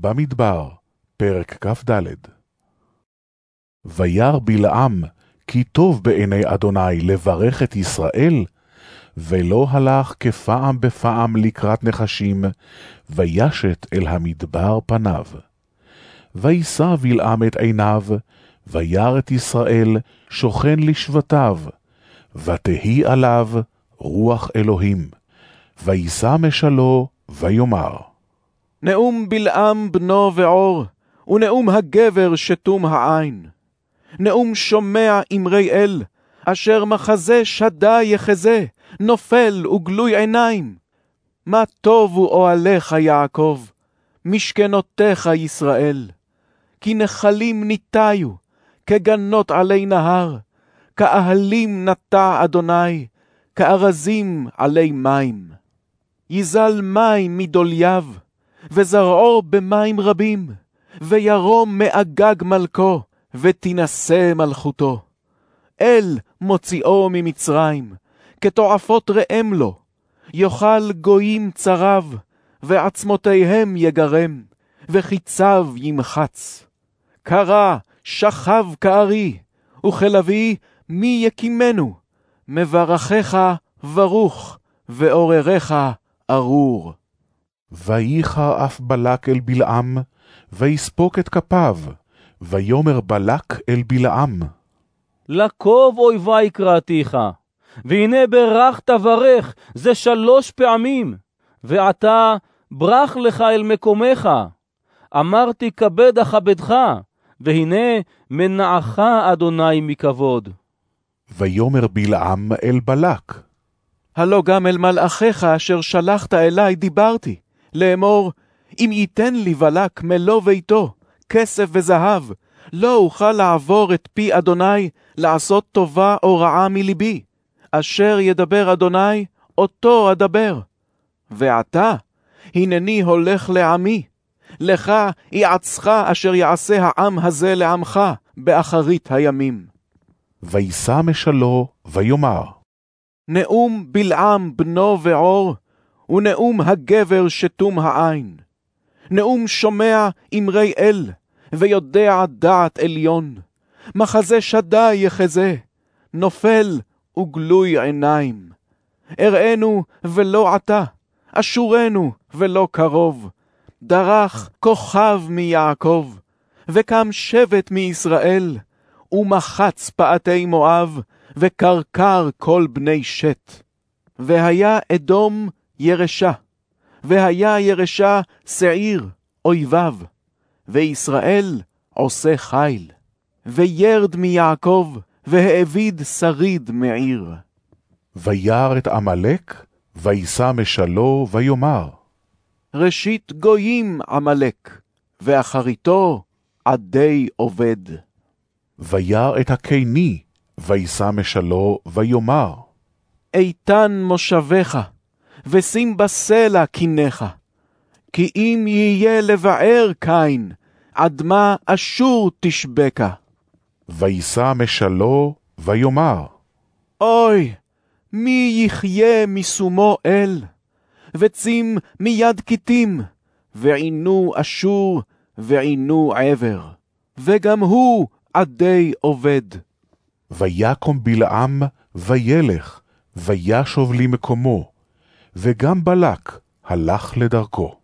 במדבר, פרק כ"ד. וירא בלעם, כי טוב בעיני אדוני לברך את ישראל, ולא הלך כפעם בפעם לקראת נחשים, וישת אל המדבר פניו. וישא בלעם את עיניו, וירא את ישראל שוכן לשבטיו, ותהי עליו רוח אלוהים. וישא משלו, ויאמר, נאום בלעם בנו ועור, ונאום הגבר שתום העין. נאום שומע אמרי אל, אשר מחזה שדה יחזה, נופל וגלוי עיניים. מה טובו אוהליך יעקב, משכנותיך ישראל. כי נחלים ניטיו, כגנות עלי נהר, כאהלים נטע אדוני, כארזים עלי מים. יזל מים מדולייו, וזרעו במים רבים, וירום מאגג מלכו, ותינשא מלכותו. אל מוציאו ממצרים, כתועפות ראם לו, יאכל גויים צריו, ועצמותיהם יגרם, וחיציו ימחץ. קרא, שכב כארי, וכלביא מי יקימנו? מברכך ברוך, ועורריך ארור. וייחר אף בלק אל בלעם, ויספוק את כפיו, ויאמר בלק אל בלעם. לקוב אויבי קראתיך, והנה ברך תברך, זה שלוש פעמים, ועתה ברח לך אל מקומך. אמרתי כבד אכבדך, והנה מנעך אדוני מכבוד. ויאמר בלעם אל בלק. הלא גם אל מלאכיך אשר שלחת אלי דיברתי, לאמור, אם ייתן לי בלק מלוא ביתו, כסף וזהב, לא אוכל לעבור את פי אדוני לעשות טובה או רעה מלבי. אשר ידבר אדוני, אותו אדבר. ועתה, הנני הולך לעמי. לך יעצך אשר יעשה העם הזה לעמך באחרית הימים. וישא משלו, ויאמר, נאום בלעם בנו ועור, ונאום הגבר שתום העין. נאום שומע אמרי אל, ויודע דעת עליון. מחזה שדי יחזה, נופל וגלוי עיניים. אראנו ולא עתה, אשורנו ולא קרוב. דרך כוכב מיעקב, וקם שבט מישראל, ומחץ פאתי מואב, וקרקר כל בני שת. והיה אדום ירשה, והיה ירשה שעיר, אויביו, וישראל עושה חיל. וירד מיעקב, והאביד שריד מעיר. וירא את עמלק, וישא משלו, ויאמר, ראשית גויים עמלק, ואחריתו עדי עובד. וירא את הקיני, וישא משלו, ויאמר, איתן מושבך, ושים בסלע קיניך. כי אם יהיה לבער קין, עד מה אשור תשבקה. וישא משלו, ויאמר, אוי, מי יחיה משומו אל? וצים מיד כתים, ועינו אשור, ועינו עבר, וגם הוא עדי עובד. ויקום בלעם, וילך, וישוב למקומו, וגם בלק הלך לדרכו.